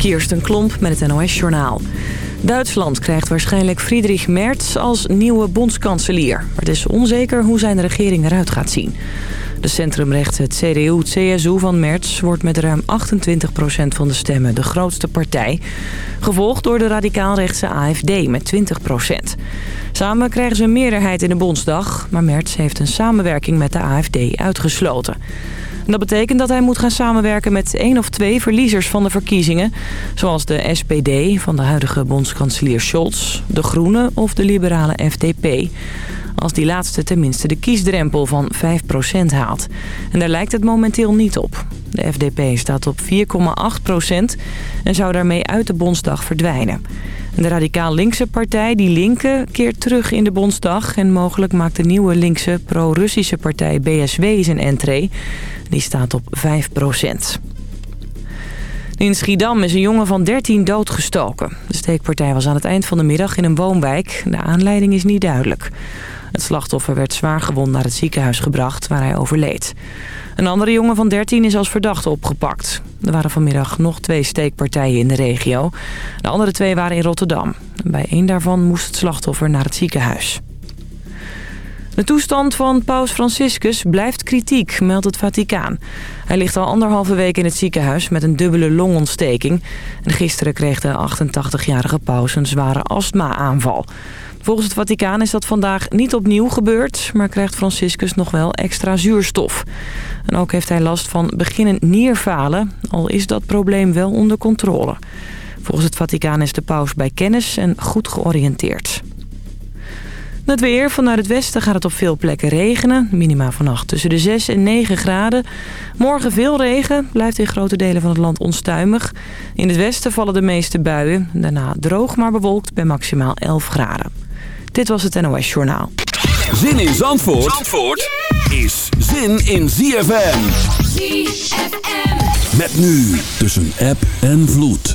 Kirsten Klomp met het NOS-journaal. Duitsland krijgt waarschijnlijk Friedrich Merz als nieuwe bondskanselier. Maar het is onzeker hoe zijn regering eruit gaat zien. De centrumrechtse CDU-CSU van Merz wordt met ruim 28% van de stemmen de grootste partij. Gevolgd door de radicaalrechtse AFD met 20%. Samen krijgen ze een meerderheid in de Bondsdag, maar Merz heeft een samenwerking met de AFD uitgesloten. Dat betekent dat hij moet gaan samenwerken met één of twee verliezers van de verkiezingen. Zoals de SPD van de huidige bondskanselier Scholz, de Groenen of de liberale FDP. Als die laatste tenminste de kiesdrempel van 5% haalt. En daar lijkt het momenteel niet op. De FDP staat op 4,8% en zou daarmee uit de Bondsdag verdwijnen. De radicaal linkse partij Die Linke keert terug in de Bondsdag... en mogelijk maakt de nieuwe linkse pro-Russische partij BSW zijn entree. Die staat op 5 In Schiedam is een jongen van 13 doodgestoken. De steekpartij was aan het eind van de middag in een woonwijk. De aanleiding is niet duidelijk. Het slachtoffer werd zwaar gewond naar het ziekenhuis gebracht waar hij overleed. Een andere jongen van 13 is als verdachte opgepakt. Er waren vanmiddag nog twee steekpartijen in de regio. De andere twee waren in Rotterdam. Bij één daarvan moest het slachtoffer naar het ziekenhuis. De toestand van paus Franciscus blijft kritiek, meldt het Vaticaan. Hij ligt al anderhalve week in het ziekenhuis met een dubbele longontsteking. En gisteren kreeg de 88-jarige paus een zware astma-aanval. Volgens het Vaticaan is dat vandaag niet opnieuw gebeurd... maar krijgt Franciscus nog wel extra zuurstof. En ook heeft hij last van beginnend nierfalen... al is dat probleem wel onder controle. Volgens het Vaticaan is de paus bij kennis en goed georiënteerd. Het weer. Vanuit het westen gaat het op veel plekken regenen. Minima vannacht tussen de 6 en 9 graden. Morgen veel regen. Blijft in grote delen van het land onstuimig. In het westen vallen de meeste buien. Daarna droog maar bewolkt bij maximaal 11 graden. Dit was het NOS Journaal. Zin in Zandvoort, Zandvoort is zin in ZFM. ZFM. Met nu tussen app en vloed.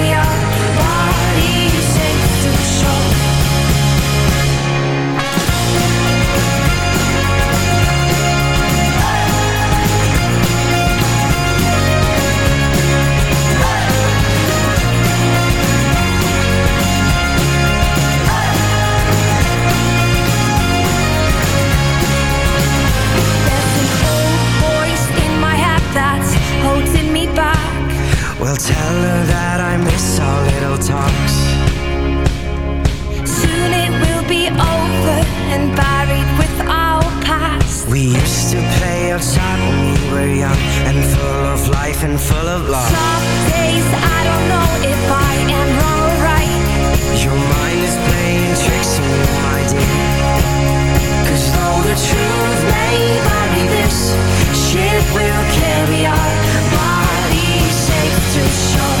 and buried with our past. We used to play outside when we were young and full of life and full of love. Some days I don't know if I am wrong or right. Your mind is playing tricks on you, my dear. Cause though the truth may vary, this ship will carry our bodies safe to shore.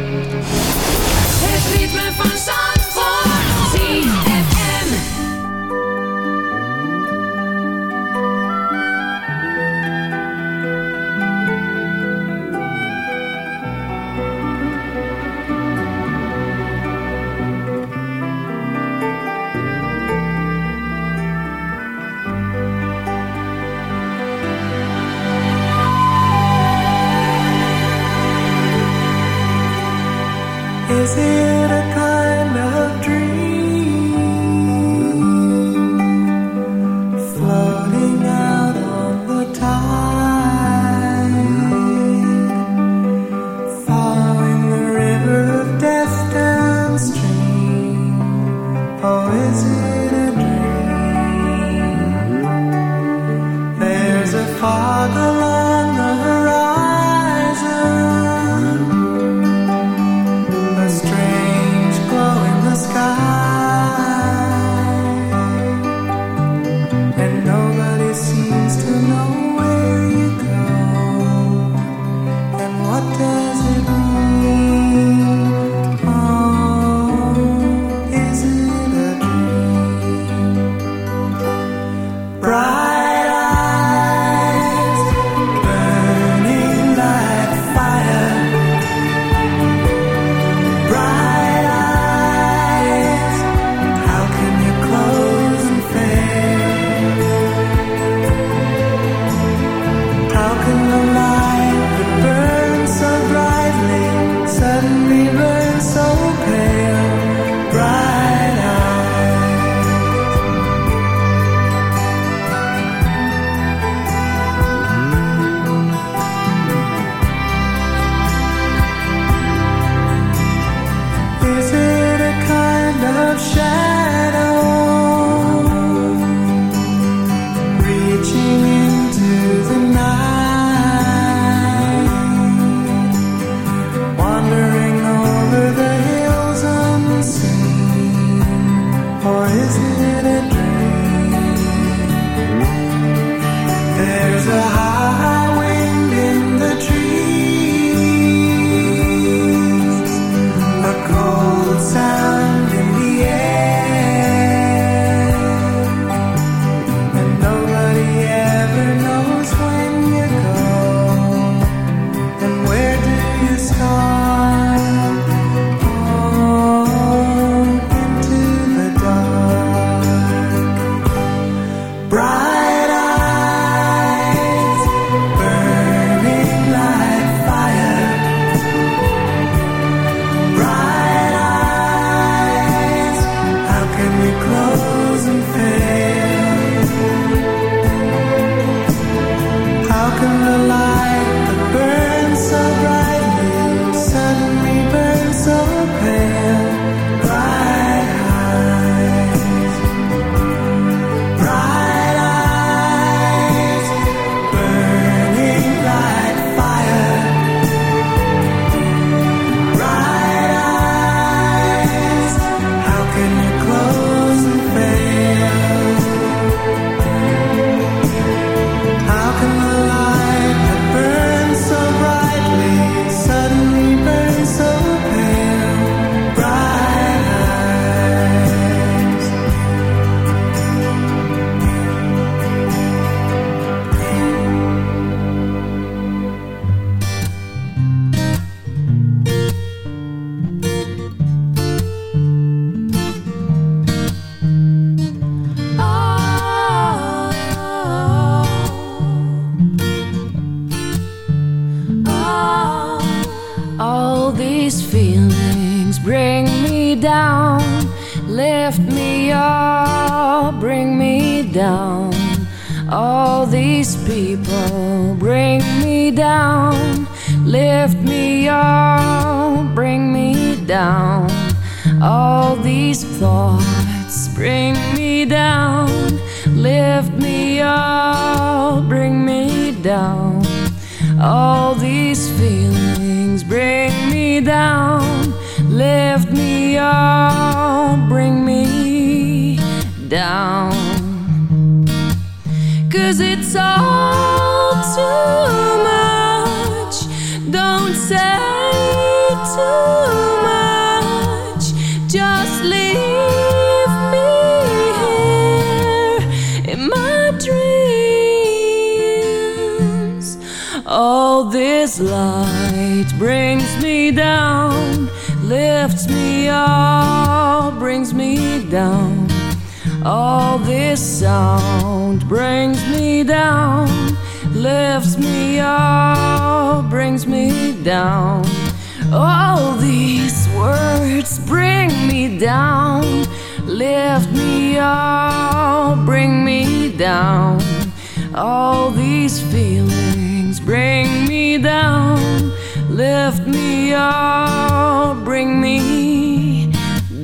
feelings bring me down, lift me up, bring me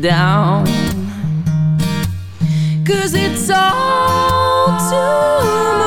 down. Cause it's all too much.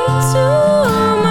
to my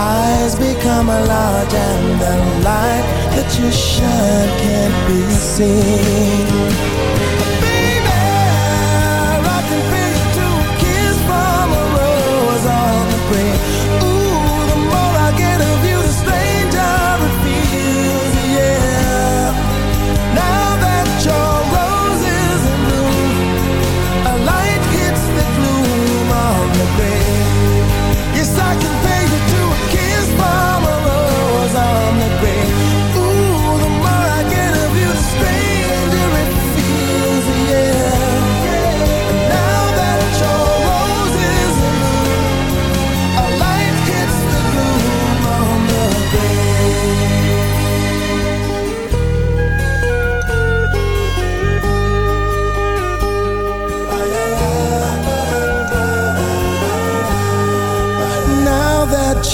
eyes become large and the light that you shine can't be seen.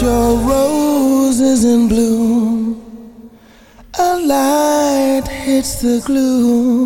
your roses in bloom. A light hits the gloom.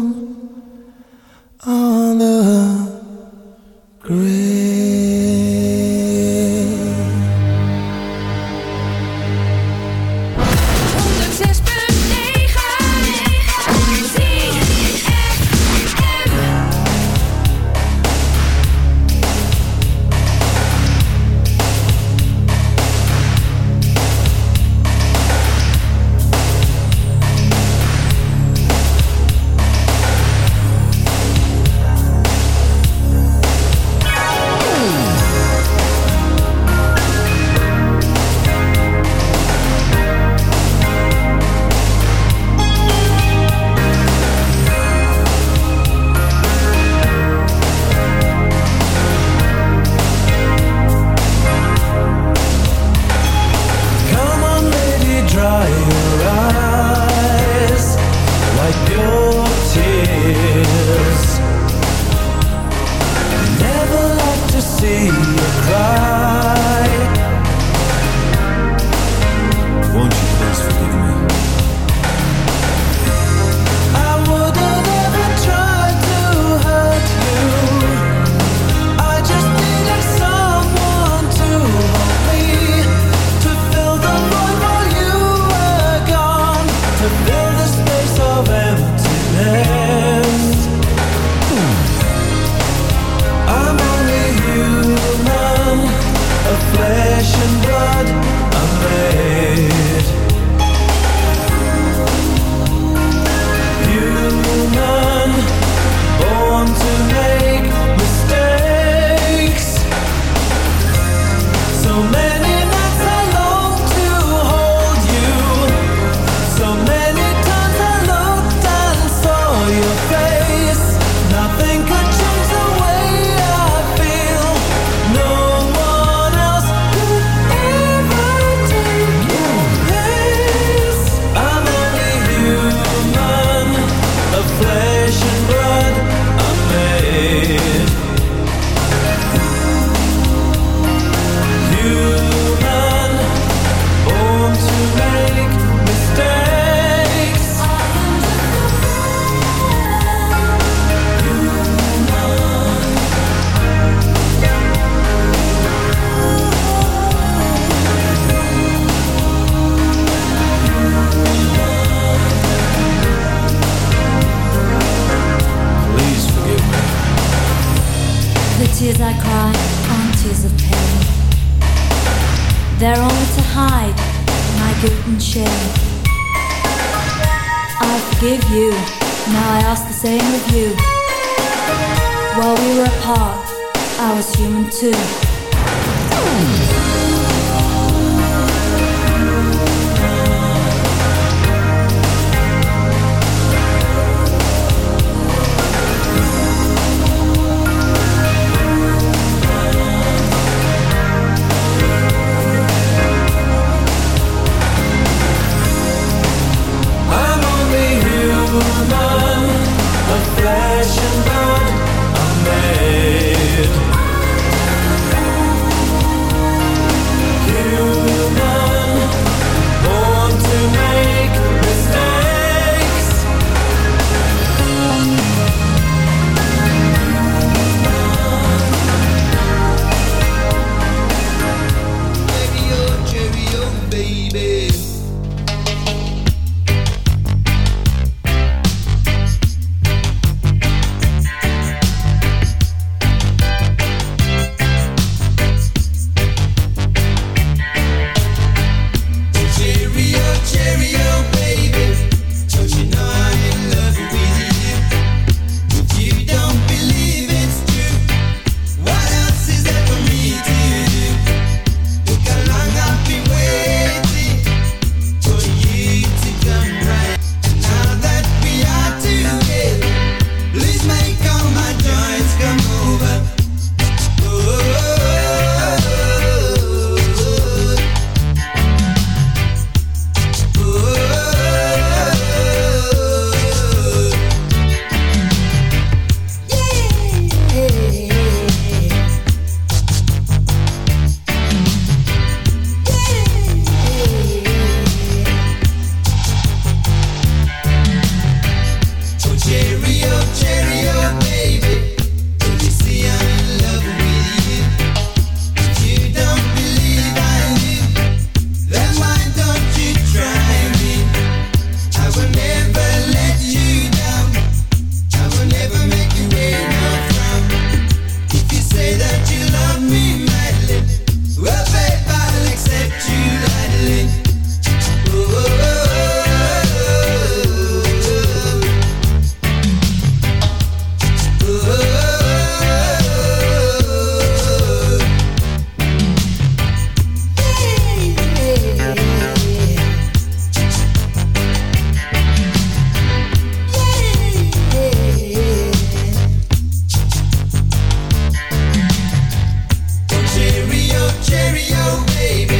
Cherry, oh, baby.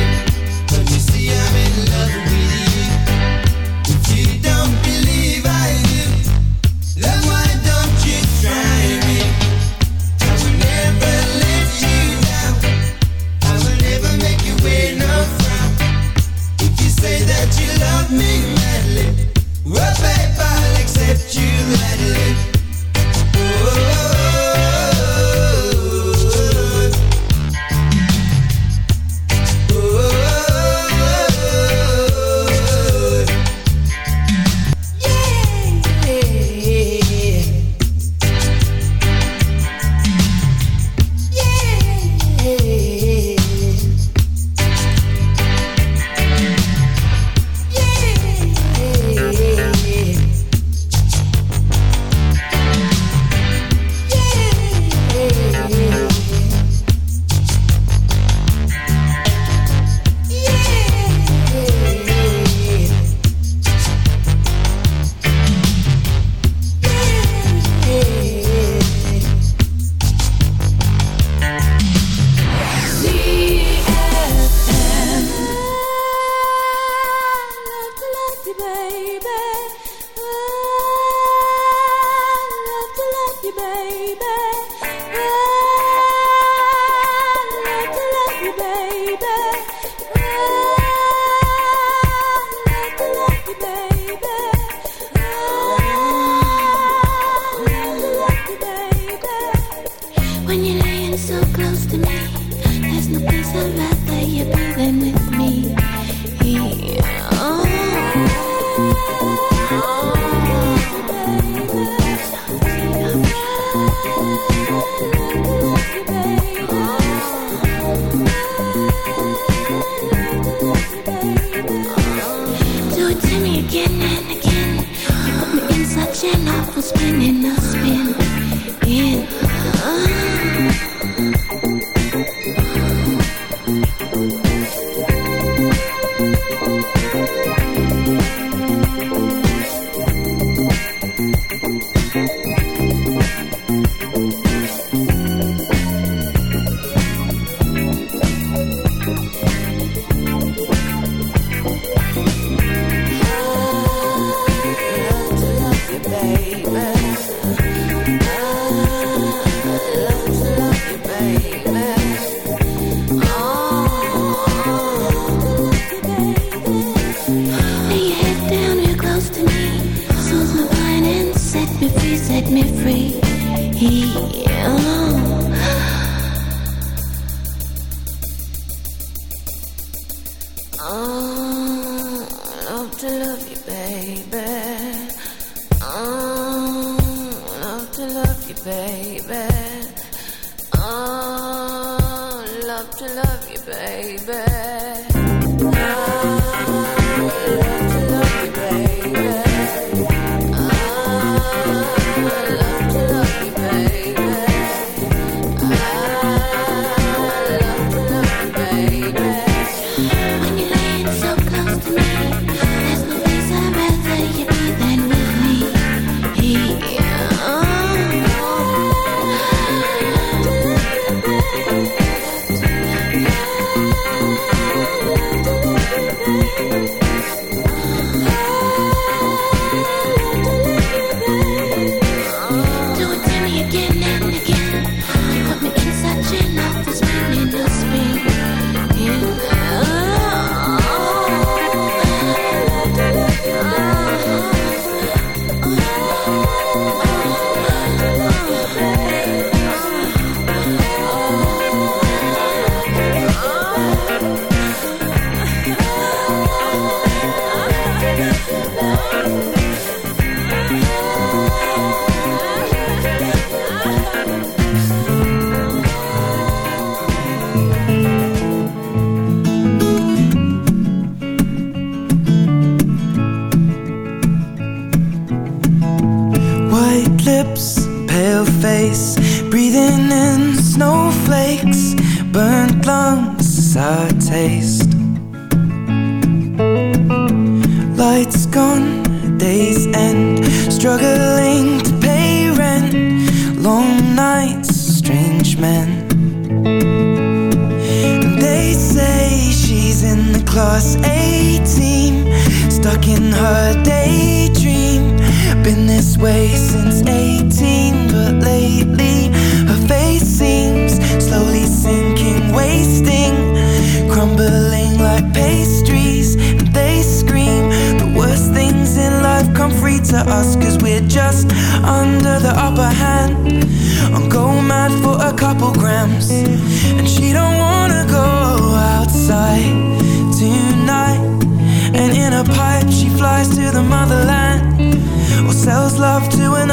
Don't you see I'm in love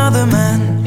another man.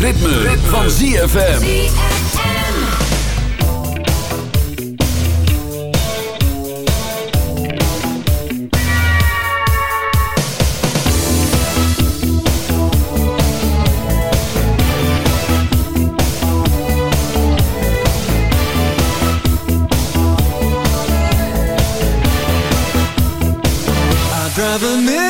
Ritme, van ZFM. Drive